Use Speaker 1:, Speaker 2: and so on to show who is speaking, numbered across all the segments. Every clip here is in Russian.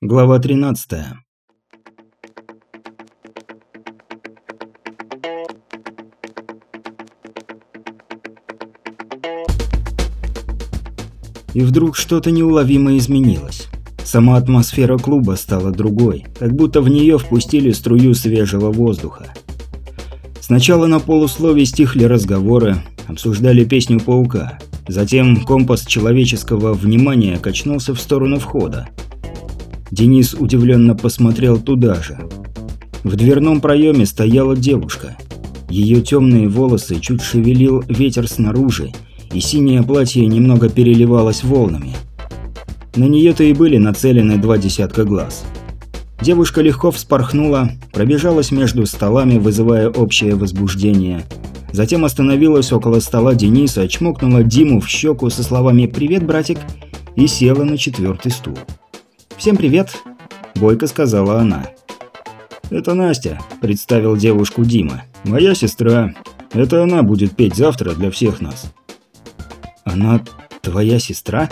Speaker 1: Глава 13. И вдруг что-то неуловимо изменилось. Сама атмосфера клуба стала другой, как будто в нее впустили струю свежего воздуха. Сначала на полуслове стихли разговоры, обсуждали песню «Паука». Затем компас человеческого внимания качнулся в сторону входа. Денис удивленно посмотрел туда же. В дверном проеме стояла девушка. Ее темные волосы чуть шевелил ветер снаружи, и синее платье немного переливалось волнами. На нее-то и были нацелены два десятка глаз. Девушка легко вспорхнула, пробежалась между столами, вызывая общее возбуждение. Затем остановилась около стола Дениса, чмокнула Диму в щеку со словами «Привет, братик» и села на четвертый стул. «Всем привет!» – бойко сказала она.
Speaker 2: «Это Настя», – представил девушку Дима. «Моя сестра. Это она будет петь завтра для всех нас».
Speaker 1: «Она твоя сестра?»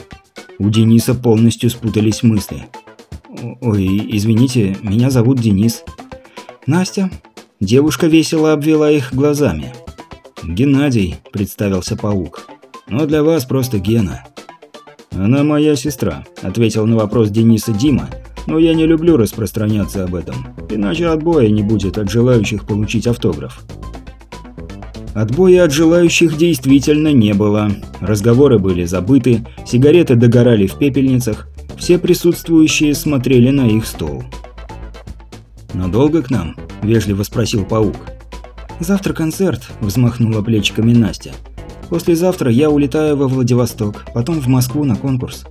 Speaker 1: У Дениса полностью спутались мысли. «Ой, извините, меня зовут Денис». «Настя?» Девушка весело обвела их глазами.
Speaker 2: «Геннадий», – представился паук. «Но для вас просто Гена». «Она моя сестра», – ответил на вопрос Дениса Дима, «но я не люблю распространяться об этом, иначе отбоя не будет от желающих получить автограф».
Speaker 1: Отбоя от желающих действительно не было. Разговоры были забыты, сигареты догорали в пепельницах, все присутствующие смотрели на их стол.
Speaker 2: «Надолго к нам?» – вежливо спросил паук.
Speaker 1: «Завтра концерт», – взмахнула плечиками Настя. Послезавтра я улетаю во Владивосток, потом в Москву на конкурс.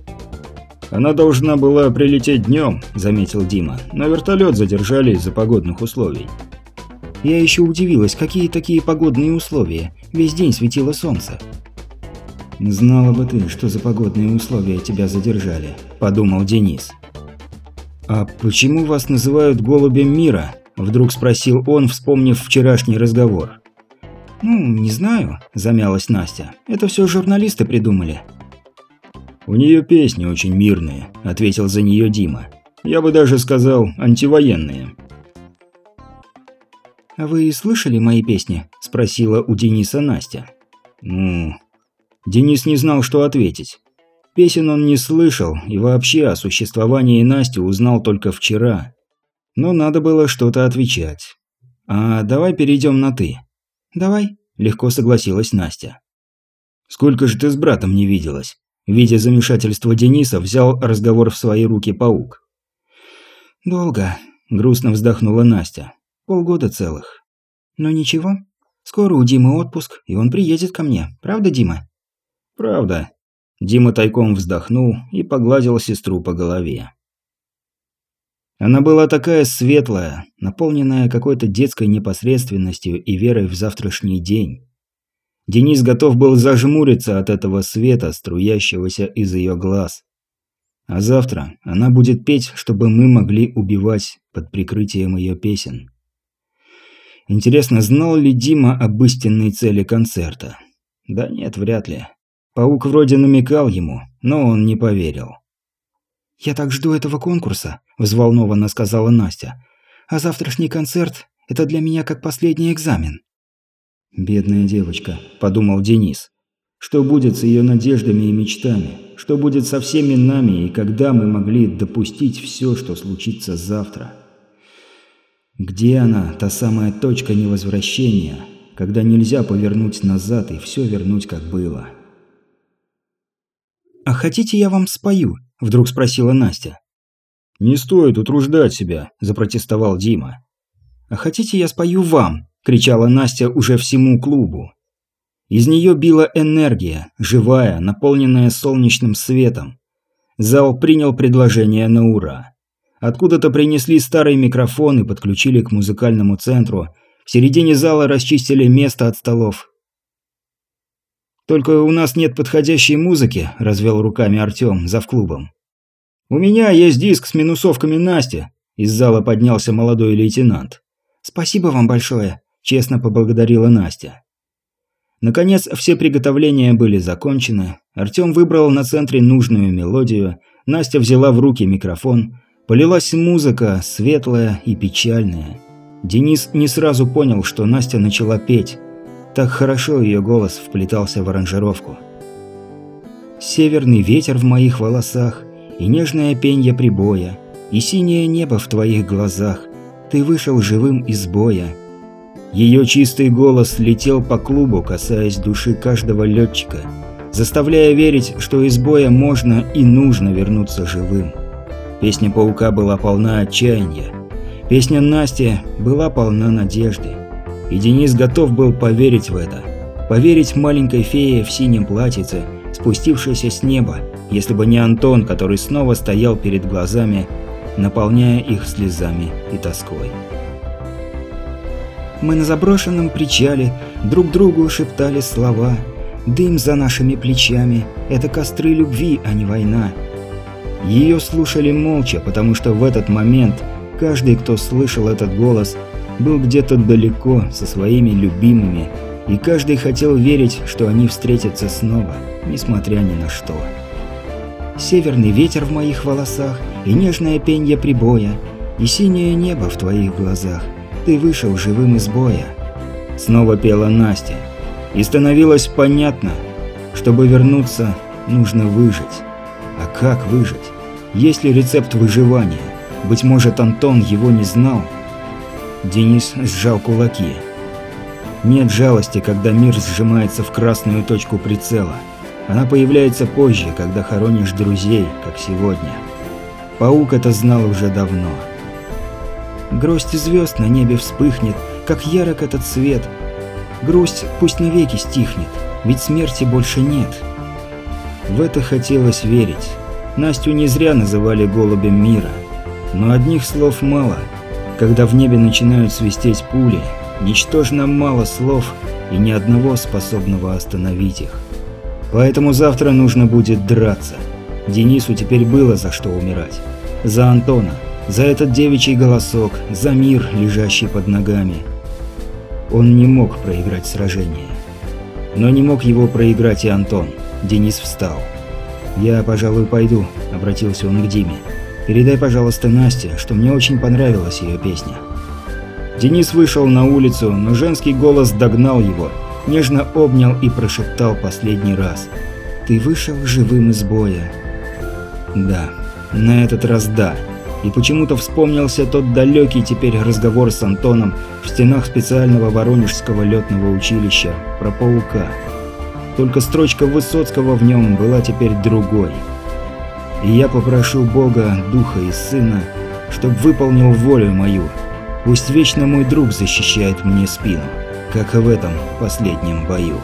Speaker 2: Она должна была прилететь днем, заметил Дима, но вертолет задержали из-за погодных условий.
Speaker 1: Я еще удивилась, какие такие погодные условия. Весь день светило солнце.
Speaker 2: «Знала бы ты, что за погодные условия тебя задержали», – подумал Денис.
Speaker 1: «А почему вас называют голубем мира?» – вдруг спросил он, вспомнив вчерашний разговор. «Ну, не знаю», – замялась Настя. «Это все журналисты придумали».
Speaker 2: «У нее песни очень мирные», – ответил за нее Дима. «Я бы даже сказал, антивоенные».
Speaker 1: «А вы слышали мои песни?» – спросила у Дениса Настя.
Speaker 2: «Ну...» Денис не знал, что ответить. Песен он не слышал и вообще о существовании Насти узнал только вчера. Но надо было что-то отвечать. «А давай перейдем на «ты».
Speaker 1: «Давай», – легко согласилась Настя.
Speaker 2: «Сколько же ты с братом не виделась?» Видя замешательство Дениса, взял разговор в свои руки паук.
Speaker 1: «Долго», – грустно вздохнула Настя. «Полгода целых. Но ничего, скоро у Димы отпуск, и он приедет ко мне. Правда, Дима?»
Speaker 2: «Правда». Дима тайком вздохнул и погладил сестру по голове. Она была такая светлая, наполненная какой-то детской непосредственностью и верой в завтрашний день. Денис готов был зажмуриться от этого света, струящегося из ее глаз. А завтра она будет петь, чтобы мы могли убивать под прикрытием ее песен. Интересно, знал ли Дима об истинной цели концерта? Да нет, вряд ли. Паук вроде намекал ему, но он не поверил.
Speaker 1: «Я так жду этого конкурса», – взволнованно сказала Настя. «А завтрашний концерт – это для меня как последний экзамен».
Speaker 2: «Бедная девочка», – подумал Денис. «Что будет с ее надеждами и мечтами? Что будет со всеми нами и когда мы могли допустить все, что случится завтра?» Где она, та самая точка невозвращения, когда нельзя повернуть назад и все вернуть как было?
Speaker 1: «А хотите, я вам спою?» – вдруг спросила Настя.
Speaker 2: «Не стоит утруждать себя», – запротестовал Дима.
Speaker 1: «А хотите, я спою вам?» – кричала Настя уже всему клубу. Из нее била энергия, живая, наполненная солнечным светом. Зал принял предложение на ура. Откуда-то принесли старый микрофон и подключили к музыкальному центру. В середине зала расчистили место от столов. «Только у нас нет подходящей музыки», – развел руками Артем, клубом. «У меня есть диск с минусовками Насти», – из зала поднялся молодой лейтенант. «Спасибо вам большое», – честно поблагодарила Настя. Наконец, все приготовления были закончены. Артем выбрал на центре нужную мелодию, Настя взяла в руки микрофон, Полилась музыка, светлая и печальная. Денис не сразу понял, что Настя начала петь. Так хорошо ее голос вплетался в аранжировку. «Северный ветер в моих волосах, и нежное пенье прибоя, и синее небо в твоих глазах, ты вышел живым из боя». Ее чистый голос летел по клубу, касаясь души каждого летчика, заставляя верить, что из боя можно и нужно вернуться живым. Песня Паука была полна отчаяния. Песня Насти была полна надежды. И Денис готов был поверить в это. Поверить маленькой фее в синем платьице, спустившейся с неба, если бы не Антон, который снова стоял перед глазами, наполняя их слезами и тоской. Мы на заброшенном причале друг другу шептали слова. Дым за нашими плечами – это костры любви, а не война. Ее слушали молча, потому что в этот момент каждый, кто слышал этот голос, был где-то далеко со своими любимыми, и каждый хотел верить, что они встретятся снова, несмотря ни на что. Северный ветер в моих волосах, и нежное пенье прибоя, и синее небо в твоих глазах. Ты вышел живым из боя. Снова пела Настя. И становилось понятно, чтобы вернуться, нужно выжить. А как выжить? Есть ли рецепт выживания? Быть может, Антон его не знал? Денис сжал кулаки. Нет жалости, когда мир сжимается в красную точку прицела. Она появляется позже, когда хоронишь друзей, как сегодня. Паук это знал уже давно. Гроздь звезд на небе вспыхнет, как ярок этот свет. Грусть пусть навеки стихнет, ведь смерти больше нет. В это хотелось верить. Настю не зря называли голубем мира. Но одних слов мало. Когда в небе начинают свистеть пули, ничтожно мало слов и ни одного способного остановить их. Поэтому завтра нужно будет драться. Денису теперь было за что умирать. За Антона, за этот девичий голосок, за мир, лежащий под ногами. Он не мог проиграть сражение. Но не мог его проиграть и Антон. Денис встал. «Я, пожалуй, пойду», – обратился он к Диме. «Передай, пожалуйста, Насте, что мне очень понравилась ее песня». Денис вышел на улицу, но женский голос догнал его, нежно обнял и прошептал последний раз. «Ты вышел живым из боя». «Да, на этот раз да». И почему-то вспомнился тот далекий теперь разговор с Антоном в стенах специального Воронежского летного училища про паука. Только строчка Высоцкого в нем была теперь другой. И я попрошу Бога, Духа и Сына, чтоб выполнил волю мою. Пусть вечно мой друг защищает мне спину, как и в этом последнем бою.